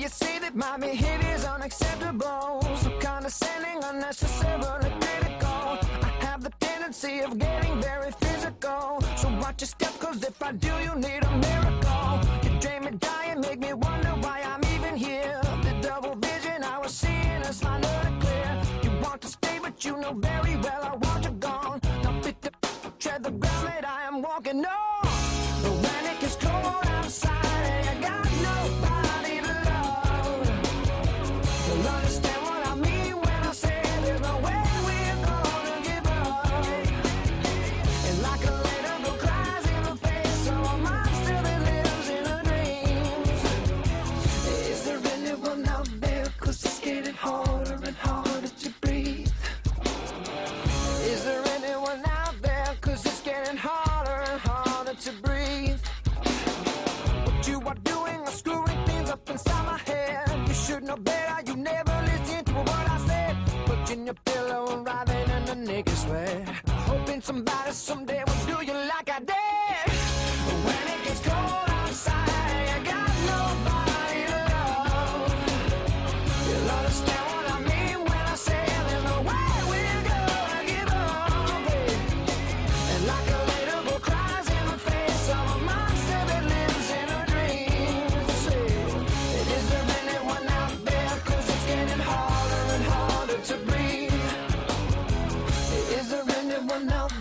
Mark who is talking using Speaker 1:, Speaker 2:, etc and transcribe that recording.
Speaker 1: you say that my behavior's unacceptable. So condescending, unnecessarily critical. I have the tendency of getting very physical. So watch your step, cause if I do, you need a miracle. You drain me dying, make me wonder why I'm even here. The double vision I was seeing is finally clear. You want to stay, but you know very well I want you gone. Now fit the tread the ground that I am walking on. To breathe. What you are doing is screwing things up inside my head. You should know better. You never listen to what I said. Pushing your pillow and writhing in the naked sweat. Hoping somebody someday will do you like I did. wanted to be. Is there anyone out